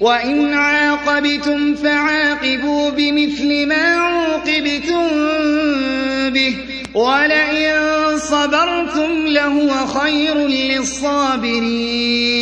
وَإِنْ عَاقَبْتُمْ فَعَاقِبُوا بِمِثْلِ مَا عُوقِبْتُم بِهِ ۖ وَلَئِن صَبَرْتُمْ لَهُوَ خَيْرٌ لِّلصَّابِرِينَ